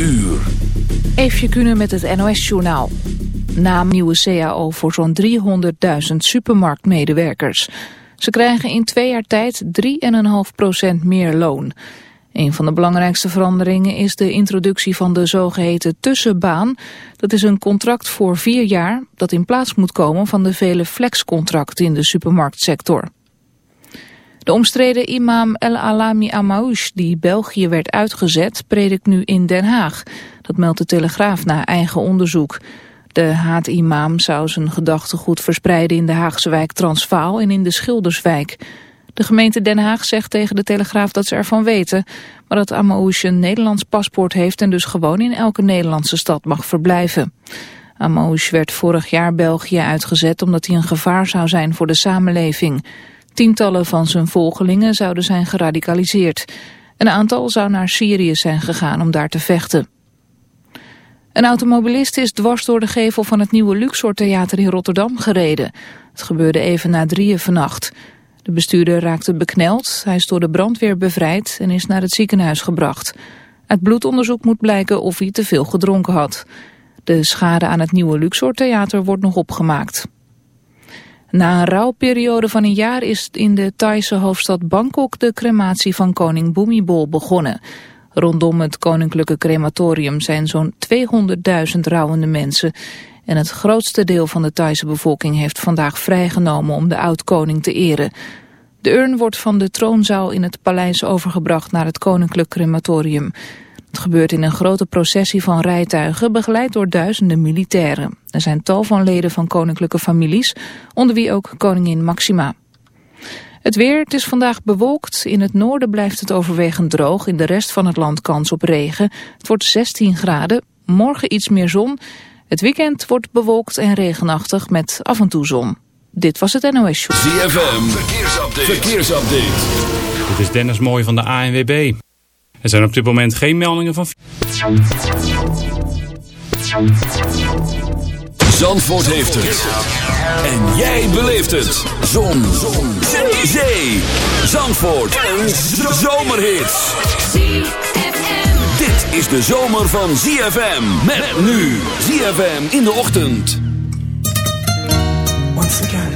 uur. Eefje Kunnen met het NOS-journaal. Naam nieuwe CAO voor zo'n 300.000 supermarktmedewerkers. Ze krijgen in twee jaar tijd 3,5% meer loon. Een van de belangrijkste veranderingen is de introductie van de zogeheten tussenbaan. Dat is een contract voor vier jaar dat in plaats moet komen van de vele flexcontracten in de supermarktsector. De omstreden imam El Alami Amouche, die België werd uitgezet, predikt nu in Den Haag. Dat meldt de Telegraaf na eigen onderzoek. De haatimam zou zijn gedachtegoed verspreiden in de Haagse wijk Transvaal en in de Schilderswijk. De gemeente Den Haag zegt tegen de Telegraaf dat ze ervan weten, maar dat Amouche een Nederlands paspoort heeft en dus gewoon in elke Nederlandse stad mag verblijven. Amouche werd vorig jaar België uitgezet omdat hij een gevaar zou zijn voor de samenleving. Tientallen van zijn volgelingen zouden zijn geradicaliseerd. Een aantal zou naar Syrië zijn gegaan om daar te vechten. Een automobilist is dwars door de gevel van het nieuwe Luxor Theater in Rotterdam gereden. Het gebeurde even na drieën vannacht. De bestuurder raakte bekneld, hij is door de brandweer bevrijd en is naar het ziekenhuis gebracht. Uit bloedonderzoek moet blijken of hij te veel gedronken had. De schade aan het nieuwe Luxor Theater wordt nog opgemaakt. Na een rouwperiode van een jaar is in de Thaise hoofdstad Bangkok de crematie van koning Bhumibol begonnen. Rondom het koninklijke crematorium zijn zo'n 200.000 rouwende mensen. En het grootste deel van de Thaise bevolking heeft vandaag vrijgenomen om de oud-koning te eren. De urn wordt van de troonzaal in het paleis overgebracht naar het koninklijk crematorium. Het gebeurt in een grote processie van rijtuigen, begeleid door duizenden militairen. Er zijn tal van leden van koninklijke families, onder wie ook koningin Maxima. Het weer, het is vandaag bewolkt. In het noorden blijft het overwegend droog. In de rest van het land kans op regen. Het wordt 16 graden. Morgen iets meer zon. Het weekend wordt bewolkt en regenachtig met af en toe zon. Dit was het NOS Show. ZFM, verkeersupdate. verkeersupdate. Dit is Dennis Mooij van de ANWB. Er zijn op dit moment geen meldingen van... Zandvoort heeft het. En jij beleeft het. Zon. Zon. Zee. Zee. Zandvoort. Een zomerhit. Dit is de zomer van ZFM. Met nu. ZFM in de ochtend. Once again.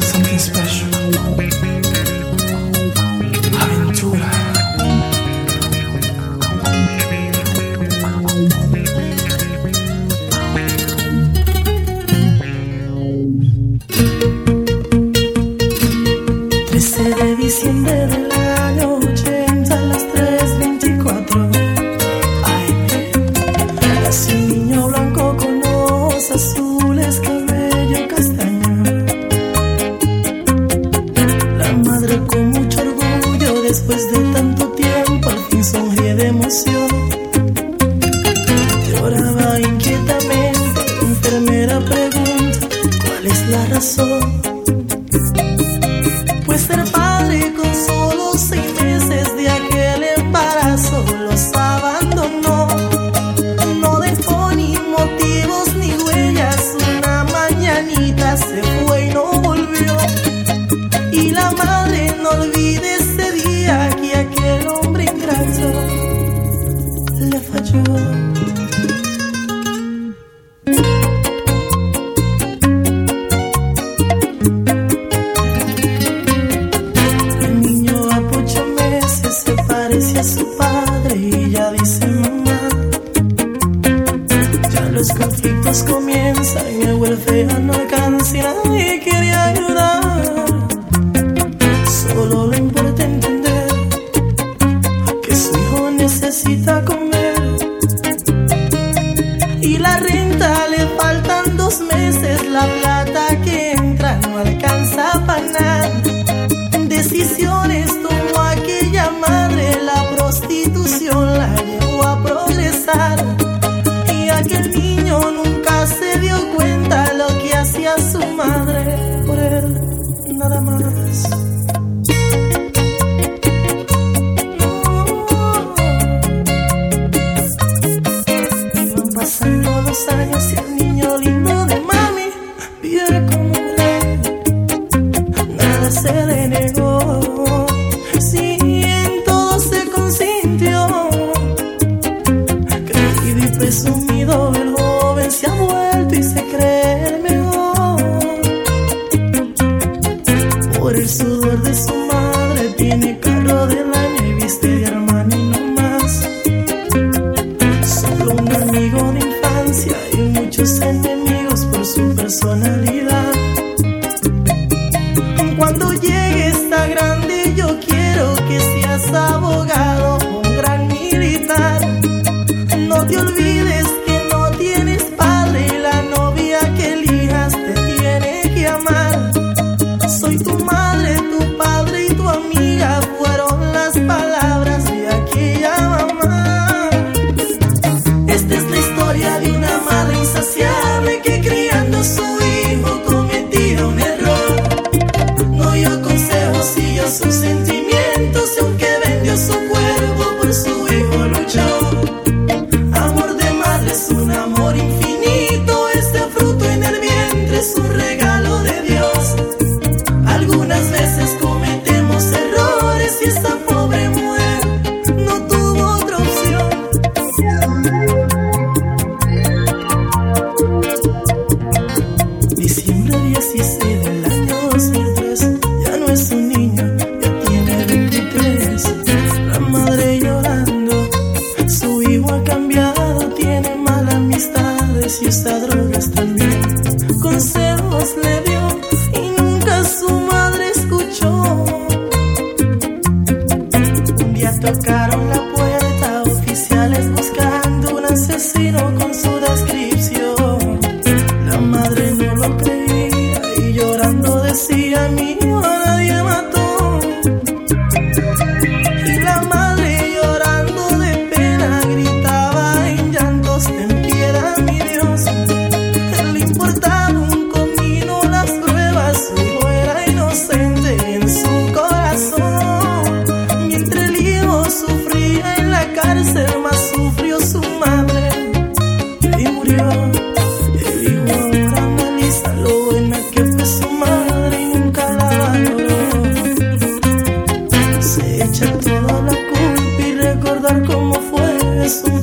Something special. 13 de diciembre del año 80 a las 3.24 AM Nació un niño blanco con ojos azules, cabello castaño. La madre con mucho orgullo después de tanto tiempo al fin sonríe de emoción. Lloraba inquietamente, la enfermera pregunta ¿Cuál es la razón? le fera you.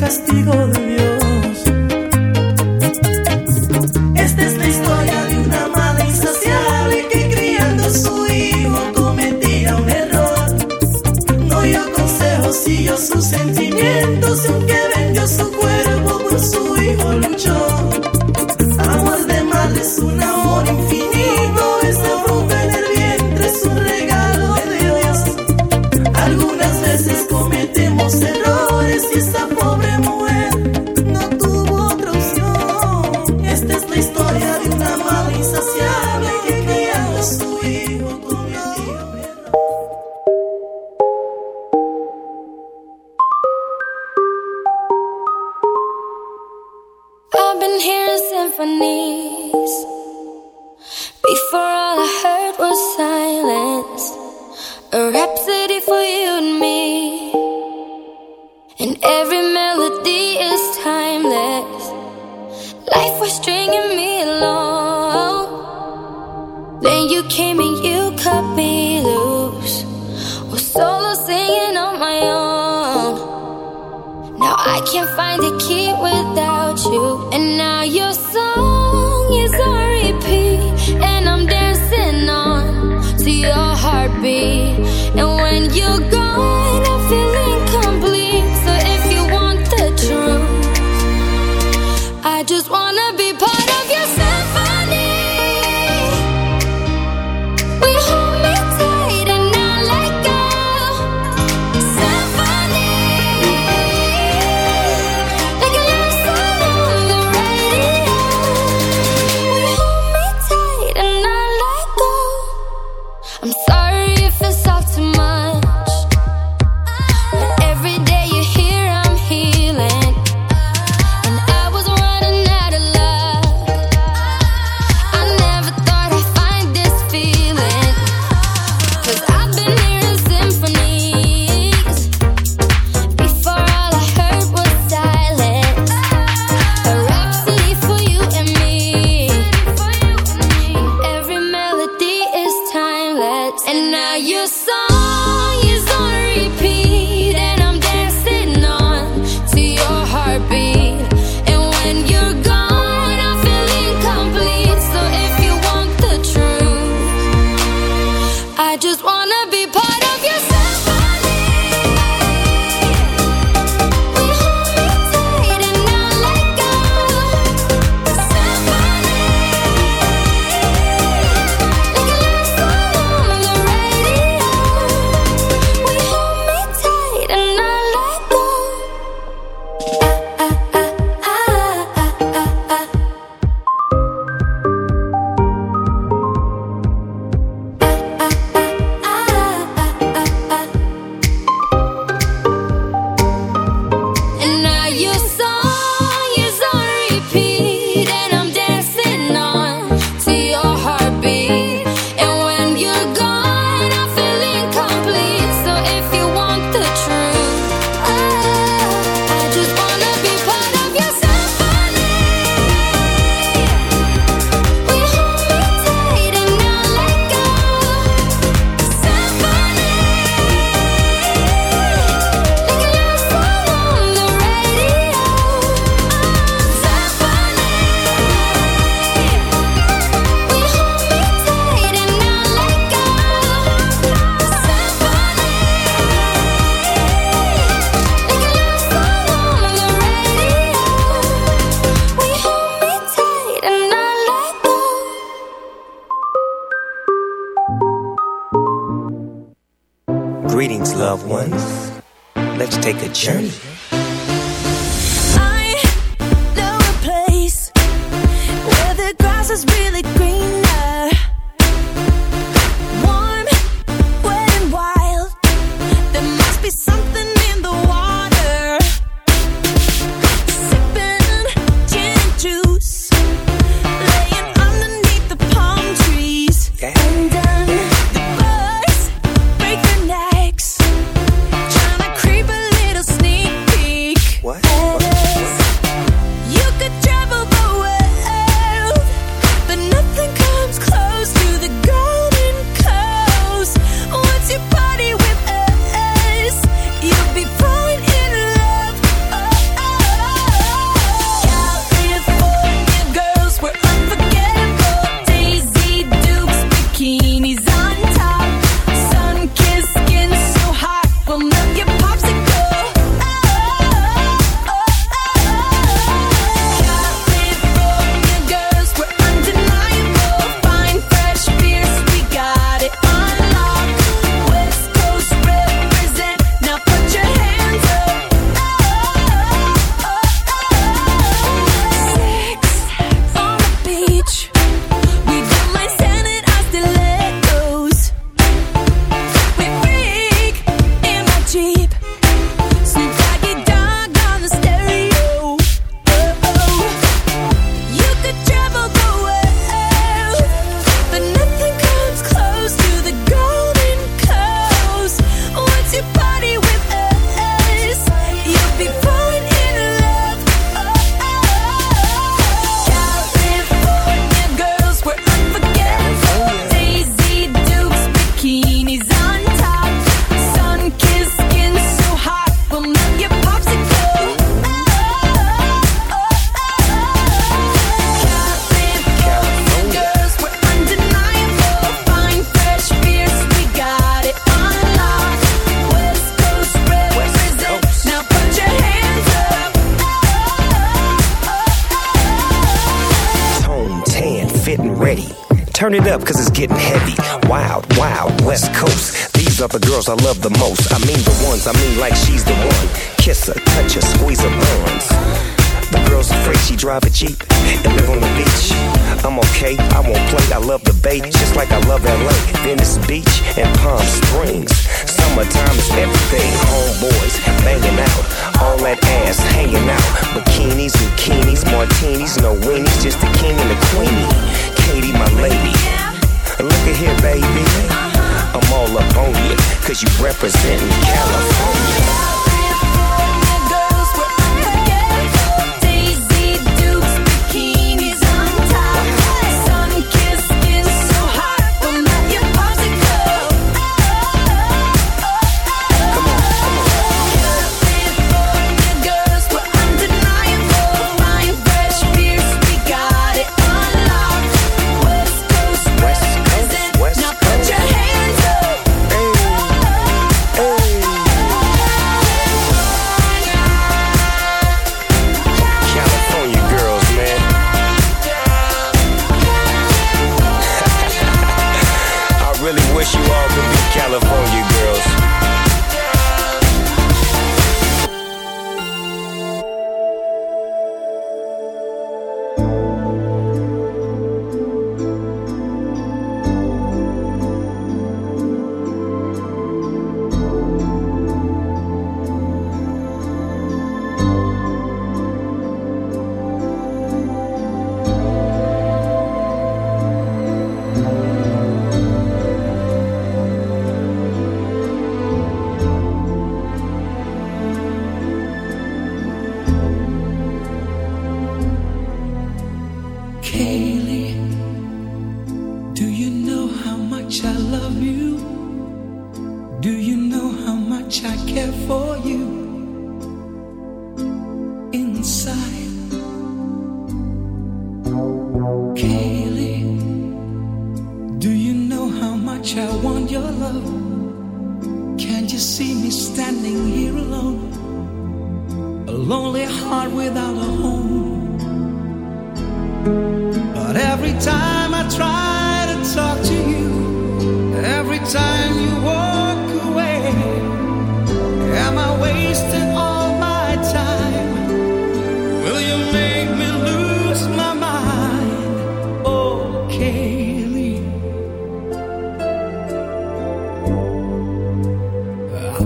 castigo de Dios. Journey.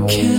Can't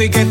estoy que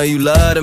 Know you love to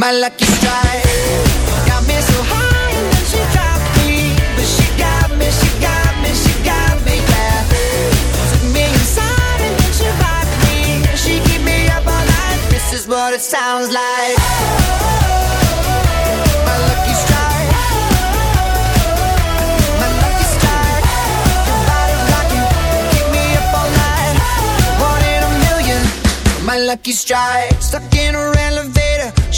my lucky strike. Got me so high and then she dropped me. But she got me, she got me, she got me. Took me inside and then she rocked me. She keep me up all night. This is what it sounds like. My lucky strike. My lucky strike. Keep me up all night. One in a million. My lucky strike. Stuck in her elevator,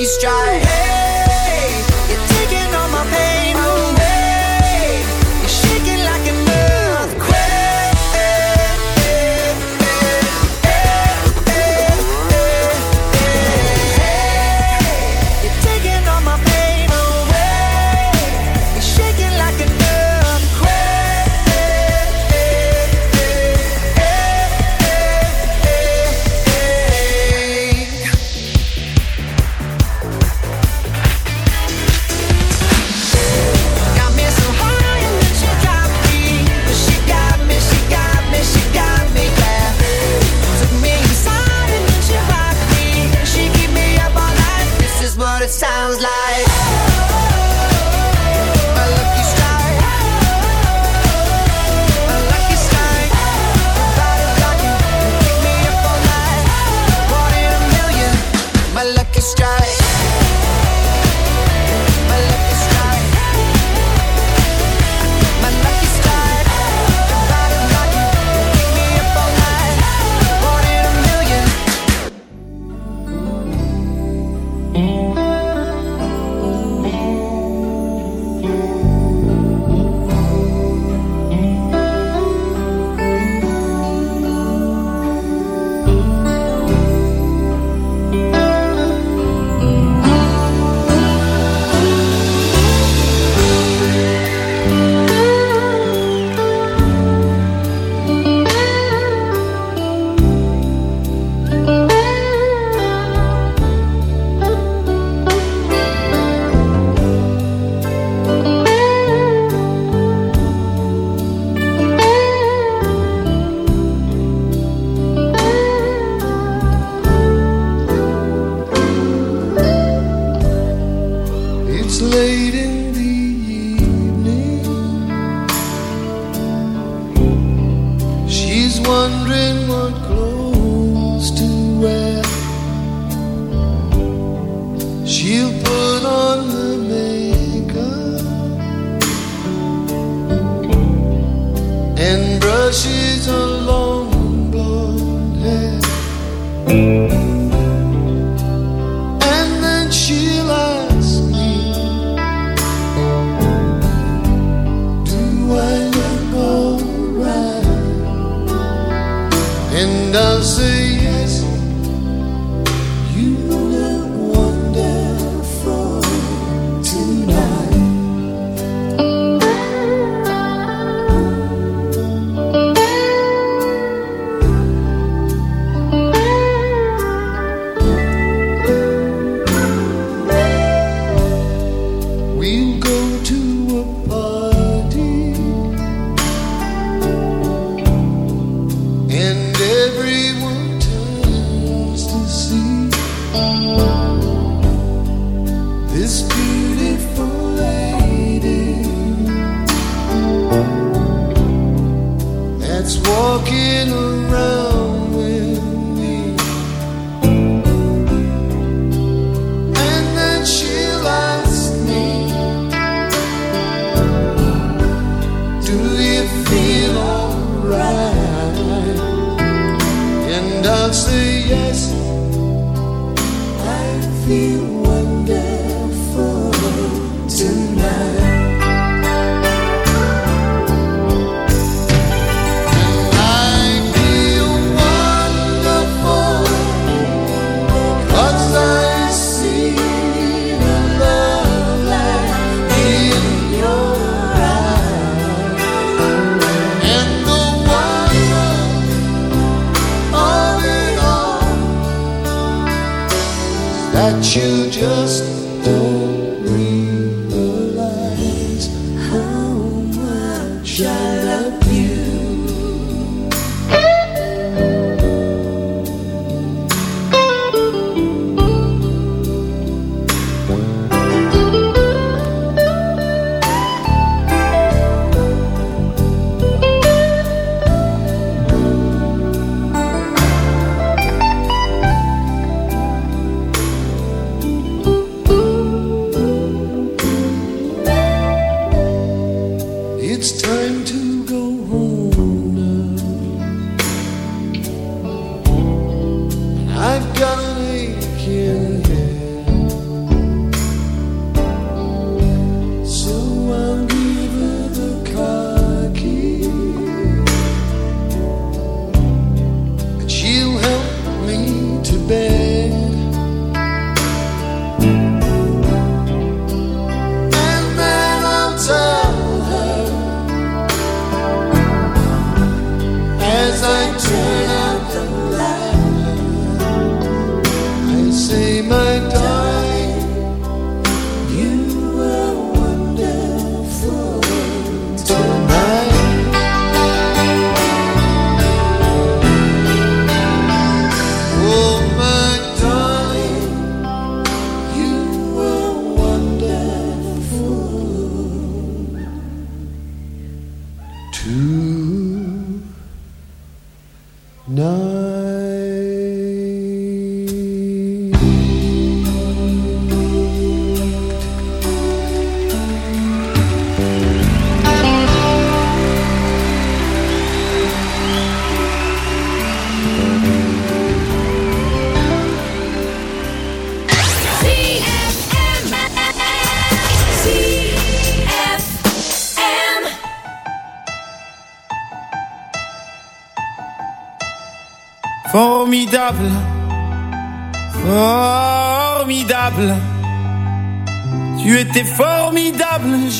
Lucky strike. Yes. I feel wonderful you just don't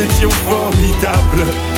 Étions formidables.